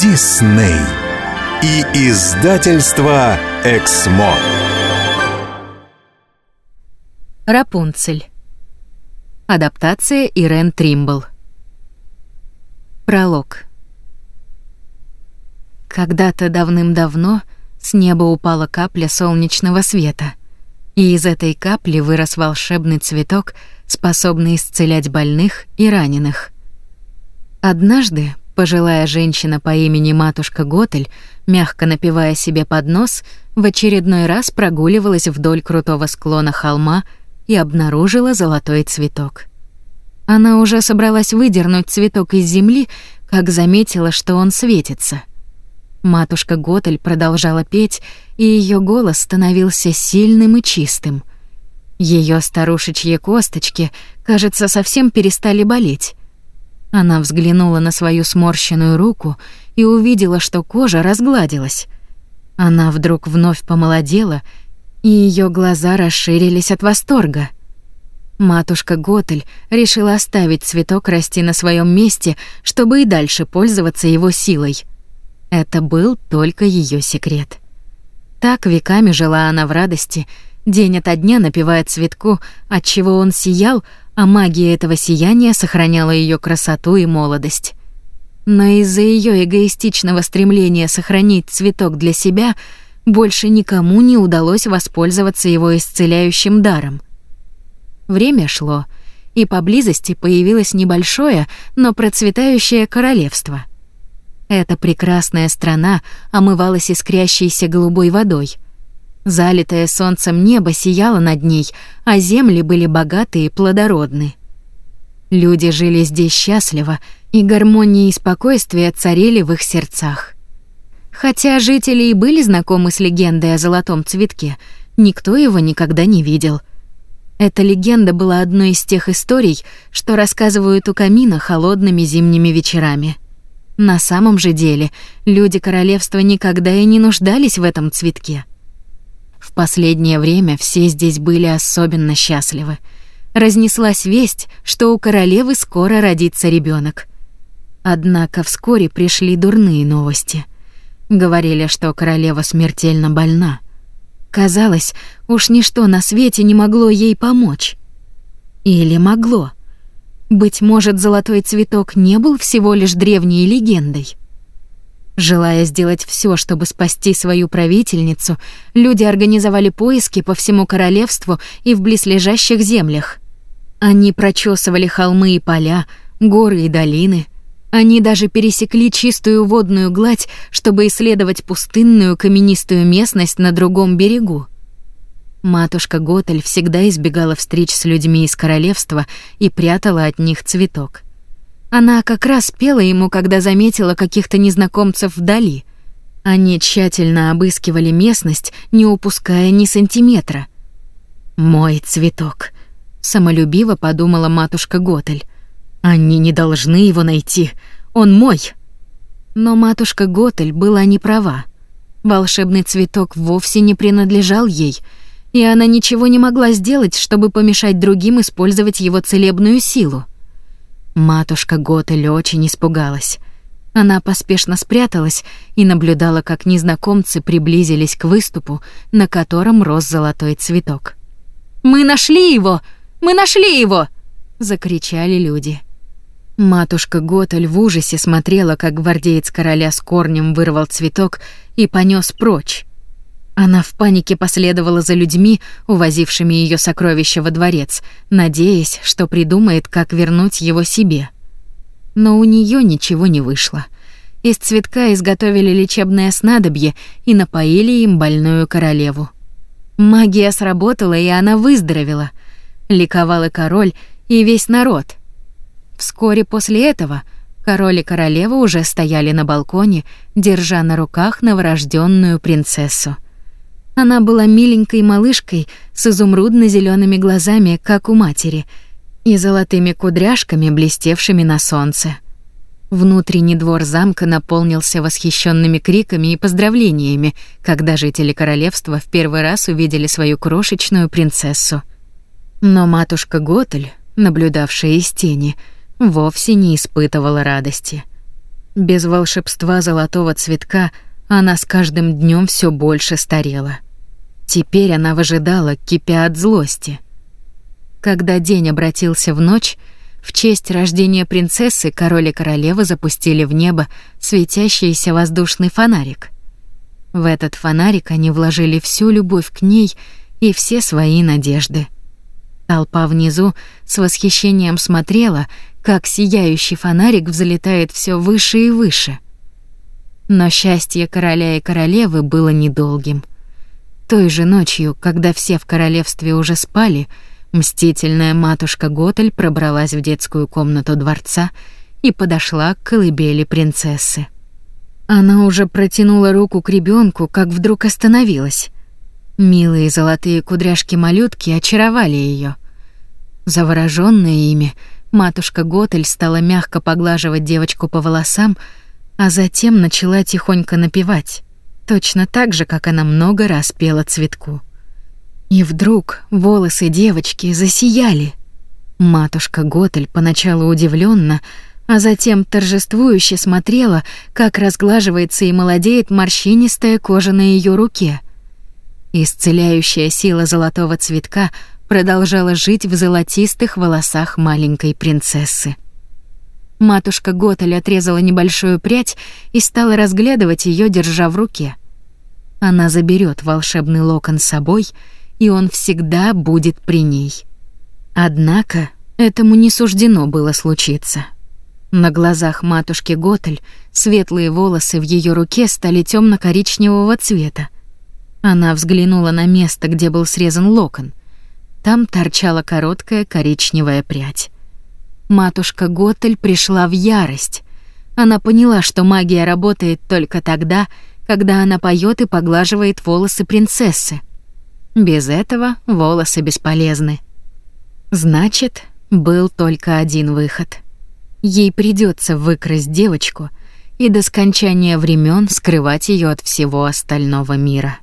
Дисней и издательство Эксмо. Рапунцель. Адаптация Ирен Тримбл. Пролог. Когда-то давным-давно с неба упала капля солнечного света, и из этой капли вырос волшебный цветок, способный исцелять больных и раненых. Однажды пожилая женщина по имени матушка Готель, мягко напивая себе под нос, в очередной раз прогуливалась вдоль крутого склона холма и обнаружила золотой цветок. Она уже собралась выдернуть цветок из земли, как заметила, что он светится. Матушка Готель продолжала петь, и ее голос становился сильным и чистым. Ее старушечьи косточки, кажется, совсем перестали болеть. Она взглянула на свою сморщенную руку и увидела, что кожа разгладилась. Она вдруг вновь помолодела, и ее глаза расширились от восторга. Матушка Готель решила оставить цветок расти на своем месте, чтобы и дальше пользоваться его силой. Это был только ее секрет. Так веками жила она в радости, день ото дня напевая цветку, от чего он сиял, а магия этого сияния сохраняла ее красоту и молодость. Но из-за ее эгоистичного стремления сохранить цветок для себя больше никому не удалось воспользоваться его исцеляющим даром. Время шло, и поблизости появилось небольшое, но процветающее королевство. Эта прекрасная страна омывалась искрящейся голубой водой — Залитое солнцем небо сияло над ней, а земли были богаты и плодородны. Люди жили здесь счастливо, и гармония и спокойствие царили в их сердцах. Хотя жители и были знакомы с легендой о золотом цветке, никто его никогда не видел. Эта легенда была одной из тех историй, что рассказывают у камина холодными зимними вечерами. На самом же деле, люди королевства никогда и не нуждались в этом цветке — последнее время все здесь были особенно счастливы. Разнеслась весть, что у королевы скоро родится ребенок. Однако вскоре пришли дурные новости. Говорили, что королева смертельно больна. Казалось, уж ничто на свете не могло ей помочь. Или могло. Быть может, золотой цветок не был всего лишь древней легендой. Желая сделать все, чтобы спасти свою правительницу, люди организовали поиски по всему королевству и в близлежащих землях. Они прочесывали холмы и поля, горы и долины. Они даже пересекли чистую водную гладь, чтобы исследовать пустынную каменистую местность на другом берегу. Матушка Готель всегда избегала встреч с людьми из королевства и прятала от них цветок. Она как раз пела ему, когда заметила каких-то незнакомцев вдали. Они тщательно обыскивали местность, не упуская ни сантиметра. «Мой цветок», — самолюбиво подумала матушка Готель. «Они не должны его найти. Он мой». Но матушка Готель была не права. Волшебный цветок вовсе не принадлежал ей, и она ничего не могла сделать, чтобы помешать другим использовать его целебную силу. Матушка Готель очень испугалась. Она поспешно спряталась и наблюдала, как незнакомцы приблизились к выступу, на котором рос золотой цветок. «Мы нашли его! Мы нашли его!» — закричали люди. Матушка Готель в ужасе смотрела, как гвардеец короля с корнем вырвал цветок и понес прочь. Она в панике последовала за людьми, увозившими ее сокровища во дворец, надеясь, что придумает, как вернуть его себе. Но у нее ничего не вышло. Из цветка изготовили лечебное снадобье и напоили им больную королеву. Магия сработала, и она выздоровела. Ликовал и король, и весь народ. Вскоре после этого король и королева уже стояли на балконе, держа на руках новорожденную принцессу. Она была миленькой малышкой с изумрудно зелеными глазами, как у матери, и золотыми кудряшками, блестевшими на солнце. Внутренний двор замка наполнился восхищенными криками и поздравлениями, когда жители королевства в первый раз увидели свою крошечную принцессу. Но матушка Готель, наблюдавшая из тени, вовсе не испытывала радости. Без волшебства золотого цветка она с каждым днем все больше старела. Теперь она выжидала, кипя от злости. Когда день обратился в ночь, в честь рождения принцессы король и королева запустили в небо светящийся воздушный фонарик. В этот фонарик они вложили всю любовь к ней и все свои надежды. Толпа внизу с восхищением смотрела, как сияющий фонарик взлетает все выше и выше. Но счастье короля и королевы было недолгим. Той же ночью, когда все в королевстве уже спали, Мстительная матушка Готель пробралась в детскую комнату дворца и подошла к колыбели принцессы. Она уже протянула руку к ребенку, как вдруг остановилась. Милые золотые кудряшки малютки очаровали ее. Заворожённая ими, матушка Готель стала мягко поглаживать девочку по волосам, а затем начала тихонько напевать, точно так же, как она много раз пела цветку. И вдруг волосы девочки засияли. Матушка Готель поначалу удивленно, а затем торжествующе смотрела, как разглаживается и молодеет морщинистая кожа на ее руке. Исцеляющая сила золотого цветка продолжала жить в золотистых волосах маленькой принцессы. Матушка Готель отрезала небольшую прядь и стала разглядывать ее, держа в руке. Она заберет волшебный локон с собой — и он всегда будет при ней. Однако этому не суждено было случиться. На глазах матушки Готель светлые волосы в ее руке стали темно коричневого цвета. Она взглянула на место, где был срезан локон. Там торчала короткая коричневая прядь. Матушка Готель пришла в ярость. Она поняла, что магия работает только тогда, когда она поет и поглаживает волосы принцессы. Без этого волосы бесполезны. Значит, был только один выход. Ей придется выкрасть девочку и до скончания времен скрывать ее от всего остального мира.